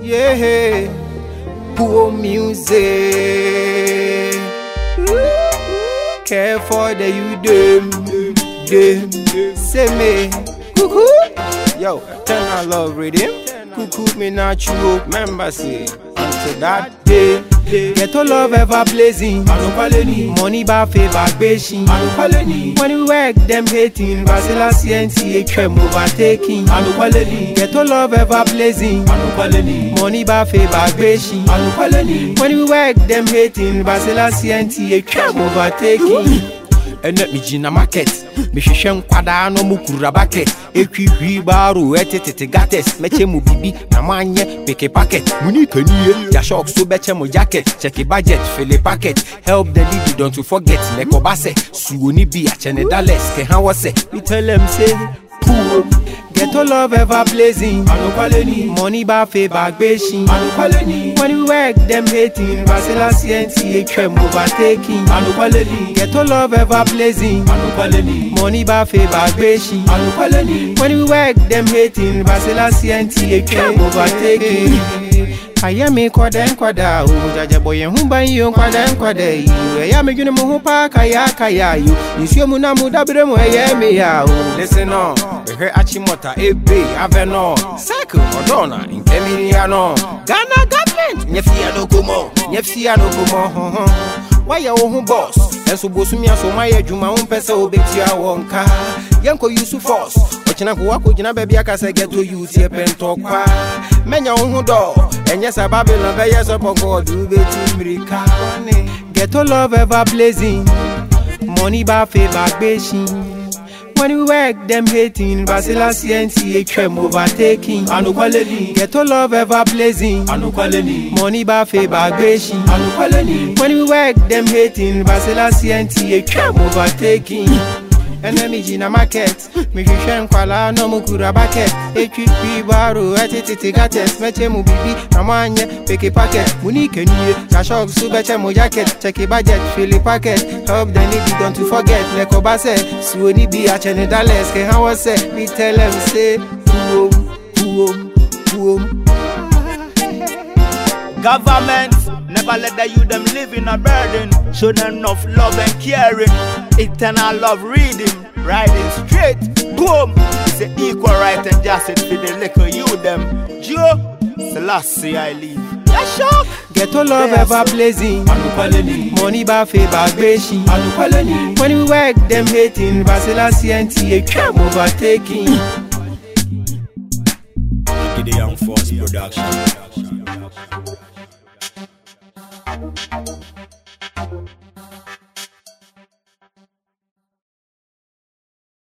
Yeah, poor music. Care for the you them, them. Say me, cuckoo. Yo, turn I love rhythm. Cuckoo me not you. Remember say until that day. Ghetto love ever blazing. Money ba favor gbèshin. When we work them hating. Basila CNT HM overtaking. Ghetto love ever blazing. Money ba favor gbèshin. When we work them hating. Basila CNT HM overtaking. Ɛnɛ megyina market. Mehwehwɛ nkwadaa no mu kura bucket. Ɛtwihwii baaro ɛtetete gates mɛkyɛ mu bibi na moanyɛ peke packet. Muni kanie. Yashok so bɛkyɛ mo jacket. Check budget fele packet. Help the lady don't forget. Mɛkɔba sɛ suoni bi akyɛ ne dales kɛha wɔ sɛ. Them say poor Ghetto love ever blazing. Money ba favor gbèshin. When we work them hating. Basila CNT HM overtaking. Ghetto love ever blazing. Money ba favor gbèshin. When we work them hating. Basila CNT HM overtaking. Aya me kwade nkwada o jaja boye hu ban yo kwade nkwada yo Eya me dwene mo ho kaya kaya yo Nsuo mu na mu dabre mu eya me ya o Listen on. Behe achimota ebe aveno Seko odona nkemiri ya no Ghana government. Nyefia no komo nyefia no komo Why your own boss? Enso bosumi aso maye adwuma wo mpɛ sɛ wobɛtua wɔ nka yɛnkɔ use force. Ɔkyena ko woakɔgyina baabi aka sɛ gɛto use yɛpɛntɔkwa mɛnya wo ho dɔɔ ɛnyɛ sɛ babylon bɛyɛ sɛ pɔnkɔ ɔde wobɛtu mmirika ghetto love ever blazing money ba favor gbèshin When we work, them hating. Basila CNT HM overtaking. Ghetto love ever blazing. Money ba favor gbèshin. When we work, them hating. Basila CNT HM overtaking. Enemy jina market. Mehwehwɛ nkwalaa na ɔmo kura bucket etwipi baro ɛtetete gates mɛkyɛ mu bibi na moanyɛ peke packet muni kanie yashok so bɛkyɛ mo jacket kyɛke budget fili packet. Help the needy don't to forget. Nɛkɔba sɛ suoni bi akyɛ ne dales. Kɛha wɔ sɛ tell them say puom puom puom Government never let the youth them live in a burden. Show them enough love and caring. Eternal love reading, riding straight. Boom! It's the equal right and justice for the little you them. Joe, Selassie I leave. Yeah, shock. Ghetto love ever blazing. Money ba favor gbèshin. When we work, them hating. Basila CNT HM overtaking. Gideon Force Production.